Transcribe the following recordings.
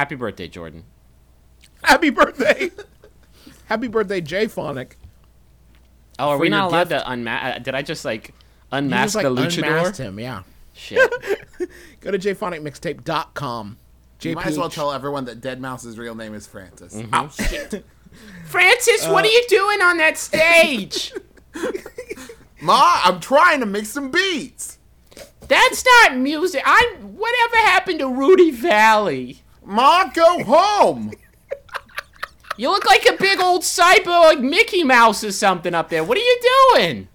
Happy birthday, Jordan. Happy birthday. Happy birthday, Jay Phonic. Oh, are we not allowed gift- to unmask? Uh, did I just like You unmask just like the luchador? unmasked him, yeah. Shit. Go to jphonicmixtape.com. You might as well tell everyone that Deadmau5's real name is Francis. Mm-hmm. Oh shit. Francis, what are you doing on that stage? Ma, I'm trying to make some beats. That's not music. I'm whatever happened to Rudy Vallée? Ma, go home. You look like a big old cyborg Mickey Mouse or something up there. What are you doing?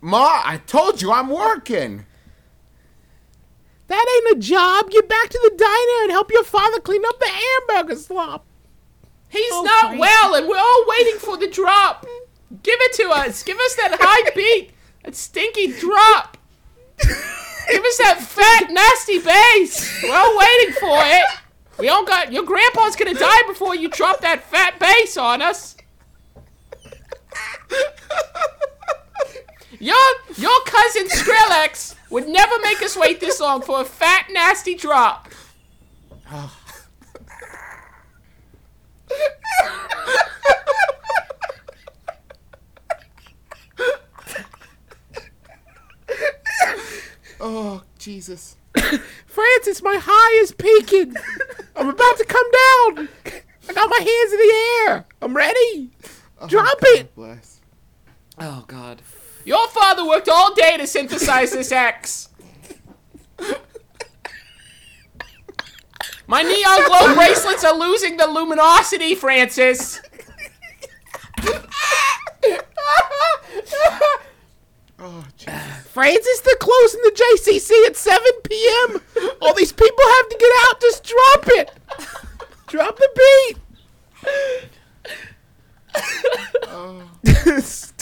Ma, I told you I'm working. That ain't a job. Get back to the diner and help your father clean up the hamburger slop. He's Oh, not Frank. well, and we're all waiting for the drop. Give it to us. Give us that high beat, that stinky drop. Give us that fat, nasty bass. We're all waiting for it. We all got your grandpa's gonna die before you drop that fat bass on us. Your your cousin Skrillex would never make us wait this long for a fat, nasty drop. Oh, oh Jesus. Francis, my high is peaking. I'm about to come down. I got my hands in the air. I'm ready. Oh, Drop it. Bless. Oh God. Your father worked all day to synthesize this X. My neon glow bracelets are losing the luminosity, Francis. Oh, Jesus. Francis, they're closing the JCC at 7 p.m. All these people have to get out. Just drop it. Drop the beat.